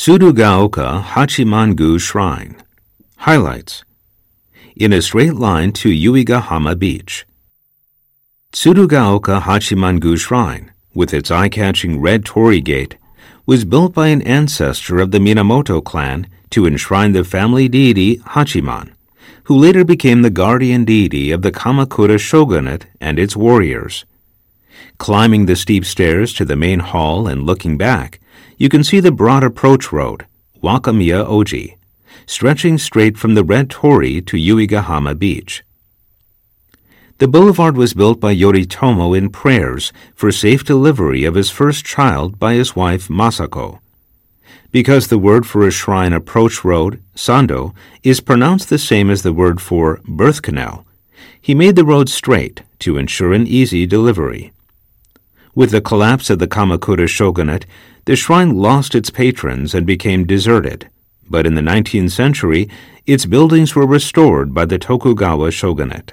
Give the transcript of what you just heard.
Tsurugaoka Hachimangu Shrine. Highlights In a straight line to Yuigahama Beach. Tsurugaoka Hachimangu Shrine, with its eye catching red torii gate, was built by an ancestor of the Minamoto clan to enshrine the family deity Hachiman, who later became the guardian deity of the Kamakura shogunate and its warriors. Climbing the steep stairs to the main hall and looking back, you can see the broad approach road, Wakamiya Oji, stretching straight from the red torii to Yuigahama Beach. The boulevard was built by Yoritomo in prayers for safe delivery of his first child by his wife Masako. Because the word for a shrine approach road, sando, is pronounced the same as the word for birth canal, he made the road straight to ensure an easy delivery. With the collapse of the Kamakura shogunate, the shrine lost its patrons and became deserted, but in the 19th century, its buildings were restored by the Tokugawa shogunate.